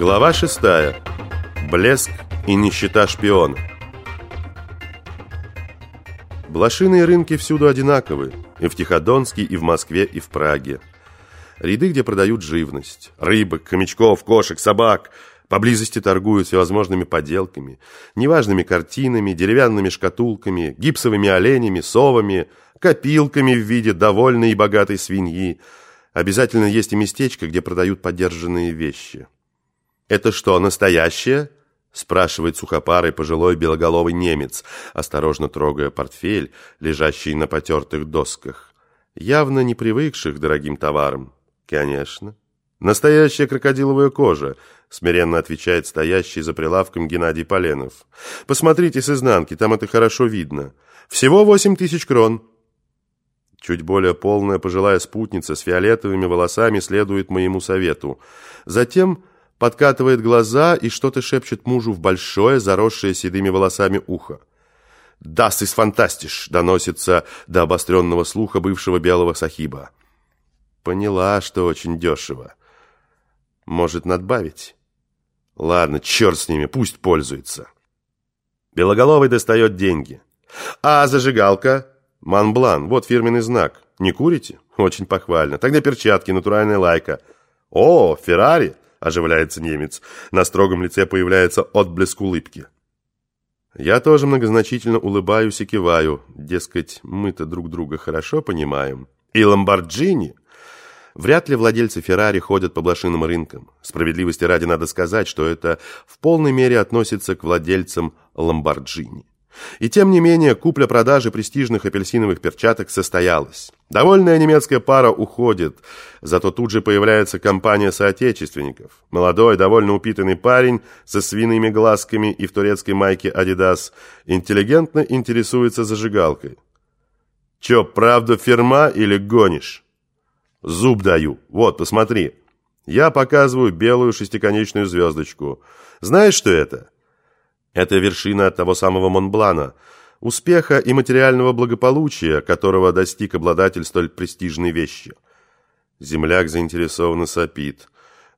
Глава шестая. Блеск и нищета шпиона. Блошиные рынки всюду одинаковы. И в Тиходонске, и в Москве, и в Праге. Ряды, где продают живность. Рыбок, хомячков, кошек, собак. Поблизости торгуют всевозможными поделками. Неважными картинами, деревянными шкатулками, гипсовыми оленями, совами, копилками в виде довольной и богатой свиньи. Обязательно есть и местечко, где продают подержанные вещи. «Это что, настоящее?» спрашивает сухопарый пожилой белоголовый немец, осторожно трогая портфель, лежащий на потертых досках. Явно не привыкших к дорогим товарам. «Конечно». «Настоящая крокодиловая кожа», смиренно отвечает стоящий за прилавком Геннадий Поленов. «Посмотрите с изнанки, там это хорошо видно. Всего восемь тысяч крон». Чуть более полная пожилая спутница с фиолетовыми волосами следует моему совету. Затем подкатывает глаза и что-то шепчет мужу в большое, заросшее седыми волосами ухо. «Das ist фантастиш!» — доносится до обостренного слуха бывшего белого сахиба. Поняла, что очень дешево. Может, надбавить? Ладно, черт с ними, пусть пользуется. Белоголовый достает деньги. А зажигалка? Манблан, вот фирменный знак. Не курите? Очень похвально. Тогда перчатки, натуральная лайка. О, Феррари! Оживляется немец. На строгом лице появляется отблеск улыбки. Я тоже многозначительно улыбаюсь и киваю. Дескать, мы-то друг друга хорошо понимаем. И Ламборджини? Вряд ли владельцы Феррари ходят по блошиным рынкам. Справедливости ради надо сказать, что это в полной мере относится к владельцам Ламборджини. И тем не менее, купля-продажа престижных апельсиновых перчаток состоялась. Довольная немецкая пара уходит, зато тут же появляется компания соотечественников. Молодой, довольно упитанный парень со свиными глазками и в турецкой майке Adidas интеллигентно интересуется зажигалкой. «Чё, правда фирма или гонишь?» «Зуб даю. Вот, посмотри». Я показываю белую шестиконечную звездочку. Знаешь, что это? Это вершина того самого Монблана, успеха и материального благополучия, которого достиг обладатель столь престижной вещи. Земляк заинтересованно сопит.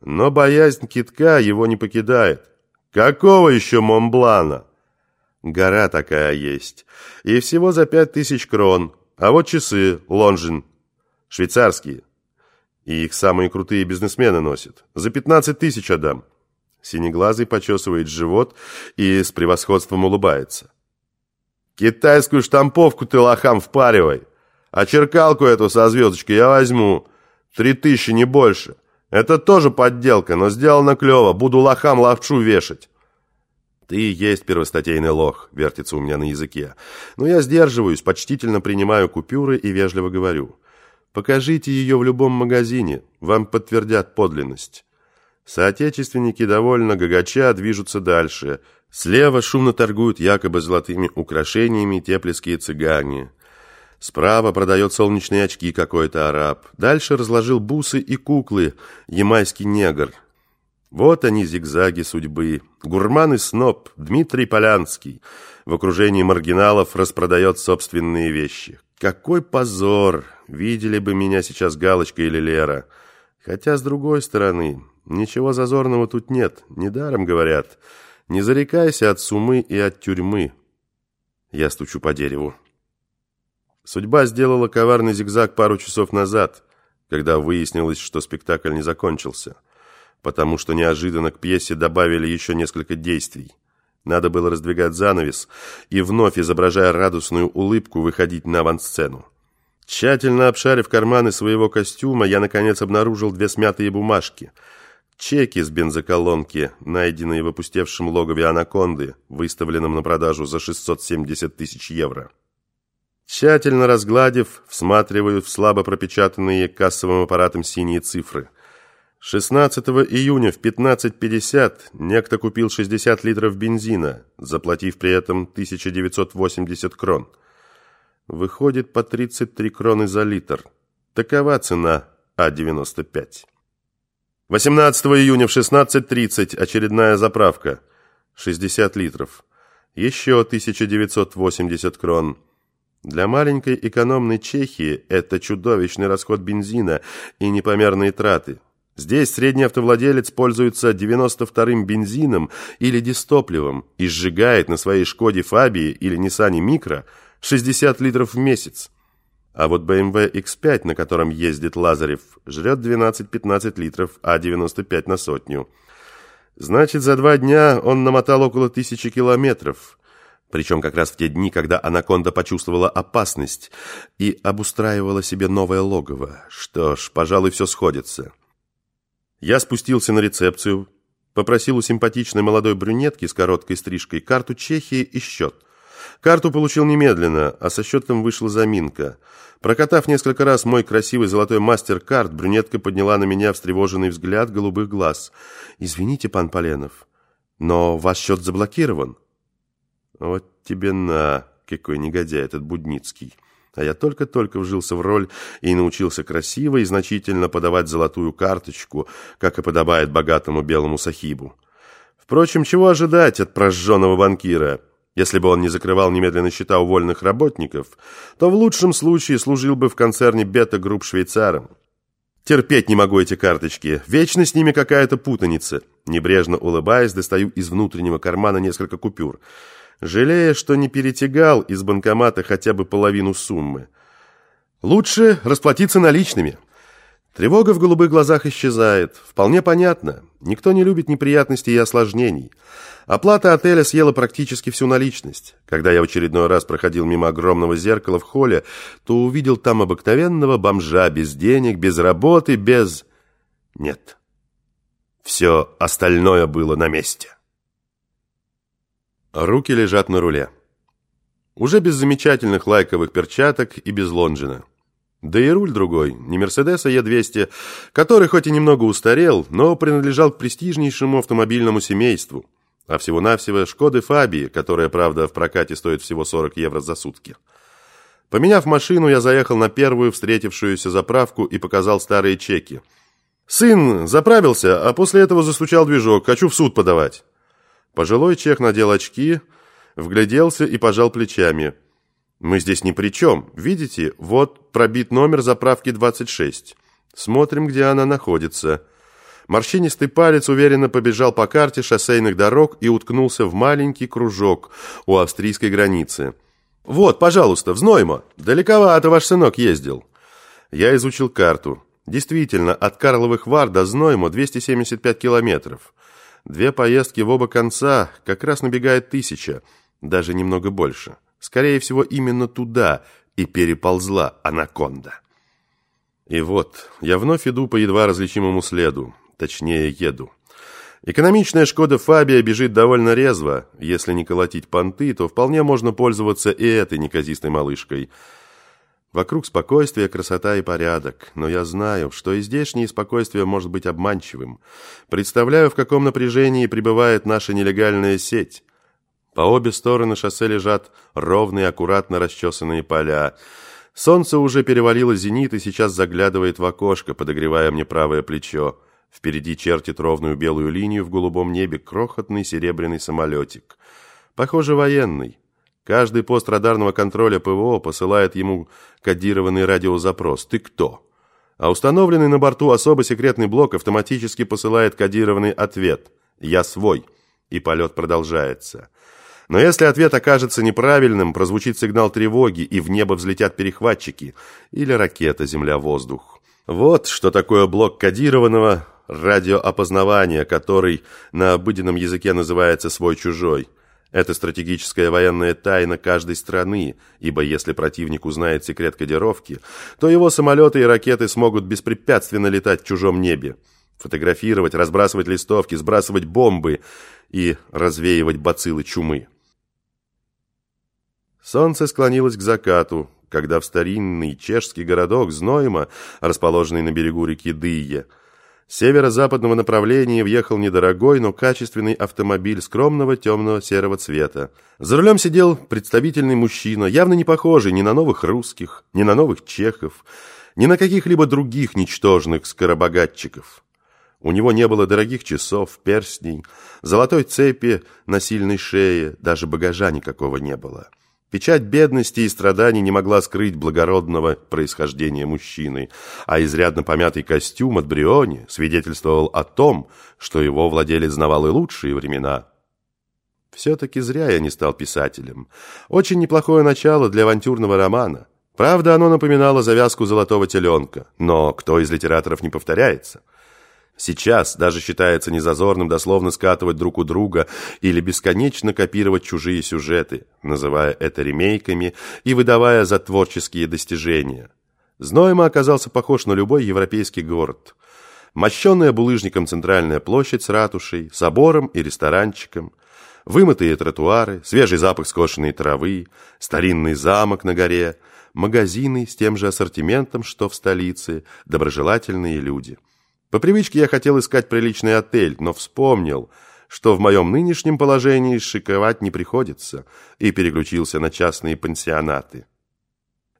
Но боязнь китка его не покидает. Какого еще Монблана? Гора такая есть. И всего за пять тысяч крон. А вот часы, Лонжин, швейцарские. И их самые крутые бизнесмены носят. За пятнадцать тысяч отдам. Синеглазый почесывает живот и с превосходством улыбается. «Китайскую штамповку ты лохам впаривай, а черкалку эту со звездочкой я возьму. Три тысячи, не больше. Это тоже подделка, но сделано клево, буду лохам лапшу вешать». «Ты есть первостатейный лох», — вертится у меня на языке. Но я сдерживаюсь, почтительно принимаю купюры и вежливо говорю. «Покажите ее в любом магазине, вам подтвердят подлинность». Соотечественники довольно гагача движутся дальше. Слева шумно торгуют якобы золотыми украшениями теплеские цыгане. Справа продает солнечные очки какой-то араб. Дальше разложил бусы и куклы, ямайский негр. Вот они, зигзаги судьбы. Гурман и сноб Дмитрий Полянский в окружении маргиналов распродает собственные вещи. Какой позор! Видели бы меня сейчас Галочка или Лера. Хотя, с другой стороны, Ничего зазорного тут нет, недаром говорят. Не зарекайся от сумы и от тюрьмы. Я стучу по дереву. Судьба сделала коварный зигзаг пару часов назад, когда выяснилось, что спектакль не закончился, потому что неожиданно к пьесе добавили еще несколько действий. Надо было раздвигать занавес и вновь, изображая радостную улыбку, выходить на авансцену. Тщательно обшарив карманы своего костюма, я, наконец, обнаружил две смятые бумажки — Чеки с бензоколонки, найденные в опустевшем логове «Анаконды», выставленном на продажу за 670 тысяч евро. Тщательно разгладив, всматриваю в слабо пропечатанные кассовым аппаратом синие цифры. 16 июня в 15.50 некто купил 60 литров бензина, заплатив при этом 1980 крон. Выходит по 33 кроны за литр. Такова цена А-95. 18 июня в 16.30 очередная заправка. 60 литров. Еще 1980 крон. Для маленькой экономной Чехии это чудовищный расход бензина и непомерные траты. Здесь средний автовладелец пользуется 92-м бензином или дистопливом и сжигает на своей Шкоде Фабии или Ниссане Микро 60 литров в месяц. А вот BMW X5, на котором ездит Лазарев, жрет 12-15 литров, а 95 на сотню. Значит, за два дня он намотал около тысячи километров. Причем как раз в те дни, когда Анаконда почувствовала опасность и обустраивала себе новое логово. Что ж, пожалуй, все сходится. Я спустился на рецепцию, попросил у симпатичной молодой брюнетки с короткой стрижкой карту Чехии и счет – Карту получил немедленно, а со счетом вышла заминка. Прокатав несколько раз мой красивый золотой мастер-карт, брюнетка подняла на меня встревоженный взгляд голубых глаз. «Извините, пан Поленов, но ваш счет заблокирован». «Вот тебе на, какой негодяй этот Будницкий». А я только-только вжился в роль и научился красиво и значительно подавать золотую карточку, как и подобает богатому белому сахибу. Впрочем, чего ожидать от прожженного банкира? Если бы он не закрывал немедленно счета у работников, то в лучшем случае служил бы в концерне бета-групп швейцаром. Терпеть не могу эти карточки. Вечно с ними какая-то путаница. Небрежно улыбаясь, достаю из внутреннего кармана несколько купюр. Жалея, что не перетягал из банкомата хотя бы половину суммы. Лучше расплатиться наличными. Тревога в голубых глазах исчезает. Вполне понятно. Никто не любит неприятностей и осложнений. Оплата отеля съела практически всю наличность. Когда я в очередной раз проходил мимо огромного зеркала в холле, то увидел там обыкновенного бомжа без денег, без работы, без... Нет. Все остальное было на месте. Руки лежат на руле. Уже без замечательных лайковых перчаток и без лонжина. Да и руль другой, не Мерседеса Е200, который хоть и немного устарел, но принадлежал к престижнейшему автомобильному семейству, а всего-навсего Шкоды Фабии, которая, правда, в прокате стоит всего 40 евро за сутки. Поменяв машину, я заехал на первую встретившуюся заправку и показал старые чеки. «Сын заправился, а после этого застучал движок. Хочу в суд подавать». Пожилой чех надел очки, вгляделся и пожал плечами – мы здесь ни при чем. Видите, вот пробит номер заправки 26. Смотрим, где она находится. Морщинистый палец уверенно побежал по карте шоссейных дорог и уткнулся в маленький кружок у австрийской границы. «Вот, пожалуйста, в. Далековато ваш сынок ездил». Я изучил карту. Действительно, от Карловых Вар до Зноймо 275 километров. Две поездки в оба конца, как раз набегает тысяча, даже немного больше. Скорее всего, именно туда и переползла анаконда. И вот, я вновь иду по едва различимому следу, точнее, еду. Экономичная «Шкода Фабия» бежит довольно резво. Если не колотить понты, то вполне можно пользоваться и этой неказистой малышкой. Вокруг спокойствие, красота и порядок. Но я знаю, что и здешнее спокойствие может быть обманчивым. Представляю, в каком напряжении пребывает наша нелегальная сеть. По обе стороны шоссе лежат ровные, аккуратно расчесанные поля. Солнце уже перевалило зенит и сейчас заглядывает в окошко, подогревая мне правое плечо. Впереди чертит ровную белую линию в голубом небе крохотный серебряный самолетик. Похоже, военный. Каждый пост радарного контроля ПВО посылает ему кодированный радиозапрос «Ты кто?». А установленный на борту особо секретный блок автоматически посылает кодированный ответ «Я свой». И полет продолжается. Но если ответ окажется неправильным, прозвучит сигнал тревоги, и в небо взлетят перехватчики или ракета «Земля-воздух». Вот что такое блок кодированного радиоопознавания, который на обыденном языке называется «свой-чужой». Это стратегическая военная тайна каждой страны, ибо если противник узнает секрет кодировки, то его самолеты и ракеты смогут беспрепятственно летать в чужом небе, фотографировать, разбрасывать листовки, сбрасывать бомбы и развеивать бациллы чумы. Солнце склонилось к закату, когда в старинный чешский городок Знойма, расположенный на берегу реки Дые, северо-западного направления въехал недорогой, но качественный автомобиль скромного темного серого цвета. За рулем сидел представительный мужчина, явно не похожий ни на новых русских, ни на новых чехов, ни на каких-либо других ничтожных скоробогатчиков. У него не было дорогих часов, перстней, золотой цепи на сильной шее, даже багажа никакого не было. Печать бедности и страданий не могла скрыть благородного происхождения мужчины, а изрядно помятый костюм от Бриони свидетельствовал о том, что его владелец знавал и лучшие времена. Все-таки зря я не стал писателем. Очень неплохое начало для авантюрного романа. Правда, оно напоминало завязку «Золотого теленка», но кто из литераторов не повторяется? Сейчас даже считается незазорным дословно скатывать друг у друга или бесконечно копировать чужие сюжеты, называя это ремейками и выдавая за творческие достижения. Знойма оказался похож на любой европейский город. Мощенная булыжником центральная площадь с ратушей, собором и ресторанчиком, вымытые тротуары, свежий запах скошенной травы, старинный замок на горе, магазины с тем же ассортиментом, что в столице, доброжелательные люди – по привычке я хотел искать приличный отель, но вспомнил, что в моем нынешнем положении шиковать не приходится, и переключился на частные пансионаты.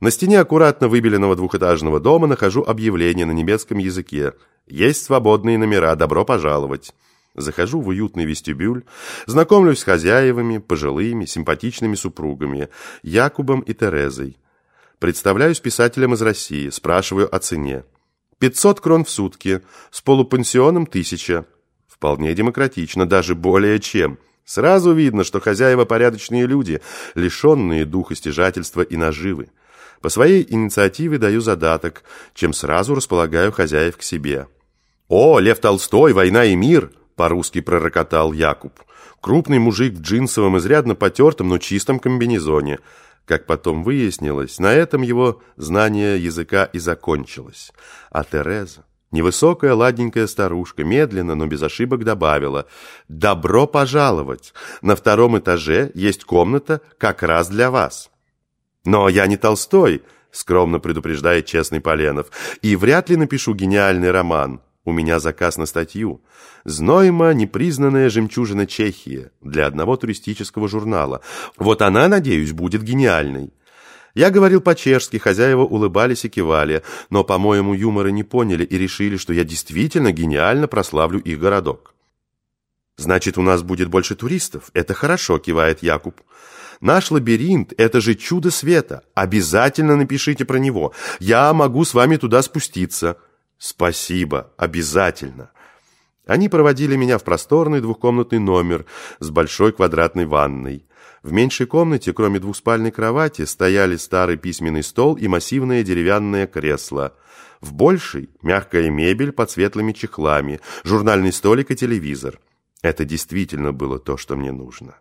На стене аккуратно выбеленного двухэтажного дома нахожу объявление на немецком языке. Есть свободные номера, добро пожаловать. Захожу в уютный вестибюль, знакомлюсь с хозяевами, пожилыми, симпатичными супругами, Якубом и Терезой. Представляюсь писателем из России, спрашиваю о цене. 500 крон в сутки, с полупансионом тысяча. Вполне демократично, даже более чем. Сразу видно, что хозяева порядочные люди, лишенные духа стяжательства и наживы. По своей инициативе даю задаток, чем сразу располагаю хозяев к себе. «О, Лев Толстой, война и мир!» – по-русски пророкотал Якуб. Крупный мужик в джинсовом, изрядно потертом, но чистом комбинезоне – как потом выяснилось, на этом его знание языка и закончилось. А Тереза, невысокая ладненькая старушка, медленно, но без ошибок добавила «Добро пожаловать! На втором этаже есть комната как раз для вас». «Но я не Толстой», — скромно предупреждает честный Поленов, «и вряд ли напишу гениальный роман. У меня заказ на статью. Знойма – непризнанная жемчужина Чехии для одного туристического журнала. Вот она, надеюсь, будет гениальной. Я говорил по-чешски, хозяева улыбались и кивали, но, по-моему, юмора не поняли и решили, что я действительно гениально прославлю их городок. «Значит, у нас будет больше туристов? Это хорошо», – кивает Якуб. «Наш лабиринт – это же чудо света. Обязательно напишите про него. Я могу с вами туда спуститься». «Спасибо, обязательно». Они проводили меня в просторный двухкомнатный номер с большой квадратной ванной. В меньшей комнате, кроме двухспальной кровати, стояли старый письменный стол и массивное деревянное кресло. В большей – мягкая мебель под светлыми чехлами, журнальный столик и телевизор. Это действительно было то, что мне нужно.